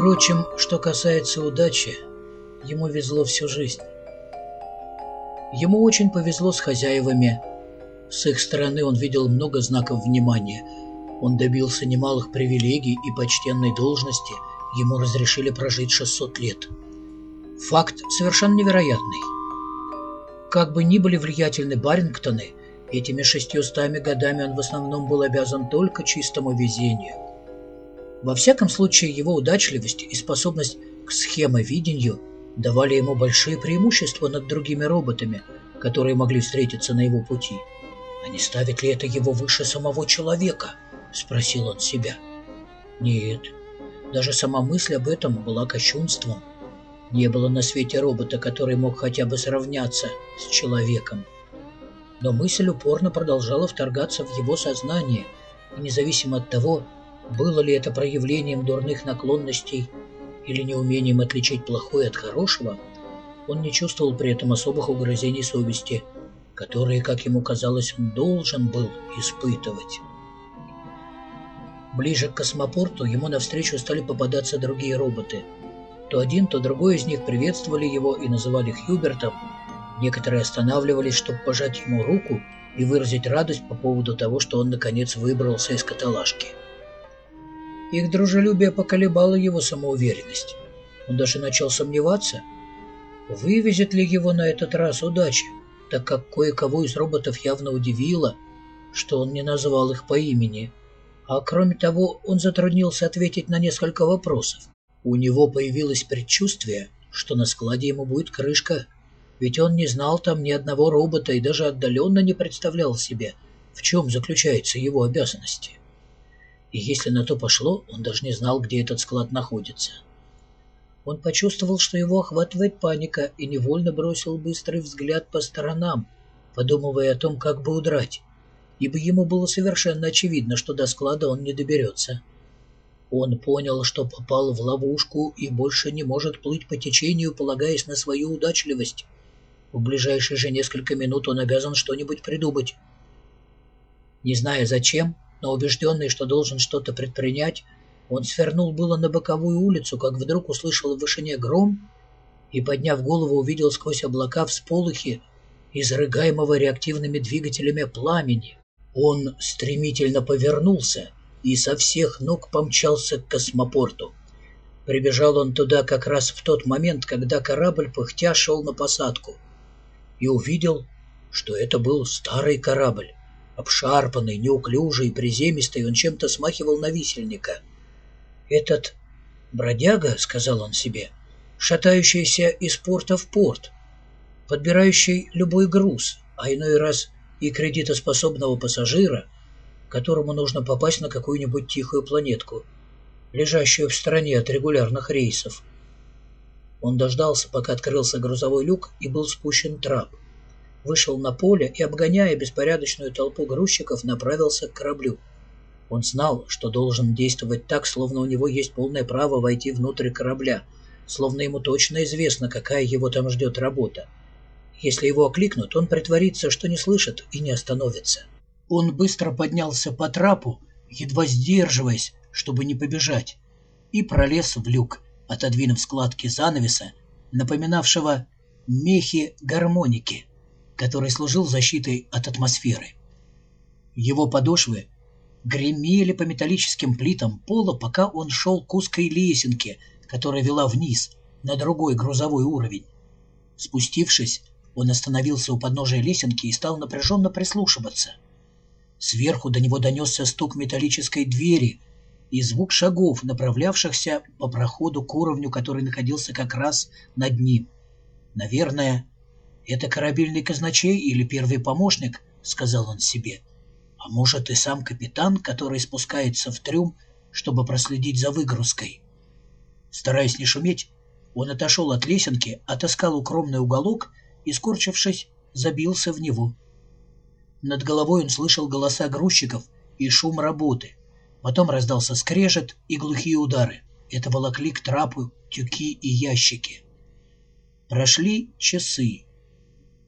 Впрочем, что касается удачи, ему везло всю жизнь. Ему очень повезло с хозяевами. С их стороны он видел много знаков внимания. Он добился немалых привилегий и почтенной должности. Ему разрешили прожить 600 лет. Факт совершенно невероятный. Как бы ни были влиятельны Барингтоны, этими шестьюстами годами он в основном был обязан только чистому везению. Во всяком случае, его удачливость и способность к схемовидению давали ему большие преимущества над другими роботами, которые могли встретиться на его пути. «А не ставит ли это его выше самого человека?» — спросил он себя. «Нет, даже сама мысль об этом была кощунством. Не было на свете робота, который мог хотя бы сравняться с человеком. Но мысль упорно продолжала вторгаться в его сознание, и независимо от того, было ли это проявлением дурных наклонностей или неумением отличить плохое от хорошего, он не чувствовал при этом особых угрызений совести, которые, как ему казалось, он должен был испытывать. Ближе к космопорту ему навстречу стали попадаться другие роботы. То один, то другой из них приветствовали его и называли Хьюбертом. Некоторые останавливались, чтобы пожать ему руку и выразить радость по поводу того, что он наконец выбрался из каталажки. Их дружелюбие поколебало его самоуверенность. Он даже начал сомневаться, вывезет ли его на этот раз удача, так как кое-кого из роботов явно удивило, что он не назвал их по имени. А кроме того, он затруднился ответить на несколько вопросов. У него появилось предчувствие, что на складе ему будет крышка, ведь он не знал там ни одного робота и даже отдаленно не представлял себе, в чем заключаются его обязанности и если на то пошло, он даже не знал, где этот склад находится. Он почувствовал, что его охватывает паника, и невольно бросил быстрый взгляд по сторонам, подумывая о том, как бы удрать, ибо ему было совершенно очевидно, что до склада он не доберется. Он понял, что попал в ловушку и больше не может плыть по течению, полагаясь на свою удачливость. В ближайшие же несколько минут он обязан что-нибудь придумать. Не зная зачем, но убежденный, что должен что-то предпринять, он свернул было на боковую улицу, как вдруг услышал в вышине гром и, подняв голову, увидел сквозь облака всполохи, изрыгаемого реактивными двигателями пламени. Он стремительно повернулся и со всех ног помчался к космопорту. Прибежал он туда как раз в тот момент, когда корабль пыхтя шел на посадку, и увидел, что это был старый корабль, Обшарпанный, неуклюжий, приземистый, он чем-то смахивал на висельника. «Этот бродяга, — сказал он себе, — шатающийся из порта в порт, подбирающий любой груз, а иной раз и кредитоспособного пассажира, которому нужно попасть на какую-нибудь тихую планетку, лежащую в стороне от регулярных рейсов. Он дождался, пока открылся грузовой люк и был спущен трап вышел на поле и, обгоняя беспорядочную толпу грузчиков, направился к кораблю. Он знал, что должен действовать так, словно у него есть полное право войти внутрь корабля, словно ему точно известно, какая его там ждет работа. Если его окликнут, он притворится, что не слышит и не остановится. Он быстро поднялся по трапу, едва сдерживаясь, чтобы не побежать, и пролез в люк, отодвинув складки занавеса, напоминавшего мехи гармоники который служил защитой от атмосферы. Его подошвы гремели по металлическим плитам пола, пока он шел к узкой лесенке, которая вела вниз, на другой грузовой уровень. Спустившись, он остановился у подножия лесенки и стал напряженно прислушиваться. Сверху до него донесся стук металлической двери и звук шагов, направлявшихся по проходу к уровню, который находился как раз над ним. Наверное, «Это корабельный казначей или первый помощник?» — сказал он себе. «А может, и сам капитан, который спускается в трюм, чтобы проследить за выгрузкой?» Стараясь не шуметь, он отошел от лесенки, отыскал укромный уголок и, скорчившись, забился в него. Над головой он слышал голоса грузчиков и шум работы. Потом раздался скрежет и глухие удары. Это волокли к трапу тюки и ящики. Прошли часы.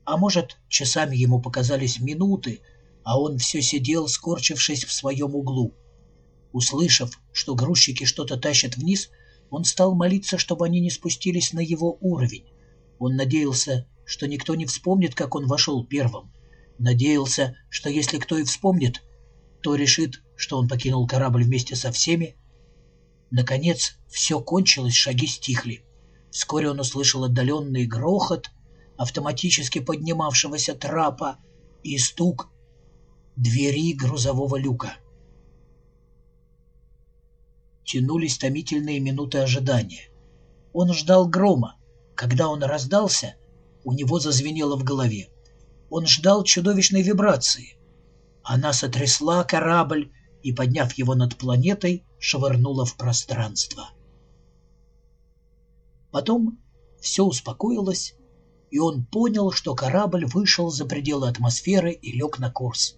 А может, часами ему показались минуты, а он все сидел, скорчившись в своем углу. Услышав, что грузчики что-то тащат вниз, Он стал молиться, чтобы они не спустились на его уровень. Он надеялся, что никто не вспомнит, как он вошел первым. Надеялся, что если кто и вспомнит, то решит, что он покинул корабль вместе со всеми. Наконец, все кончилось, шаги стихли. Вскоре он услышал отдаленный грохот автоматически поднимавшегося трапа и стук двери грузового люка. Тянулись томительные минуты ожидания. Он ждал грома. Когда он раздался, у него зазвенело в голове. Он ждал чудовищной вибрации. Она сотрясла корабль и, подняв его над планетой, швырнула в пространство. Потом все успокоилось, и он понял, что корабль вышел за пределы атмосферы и лег на курс.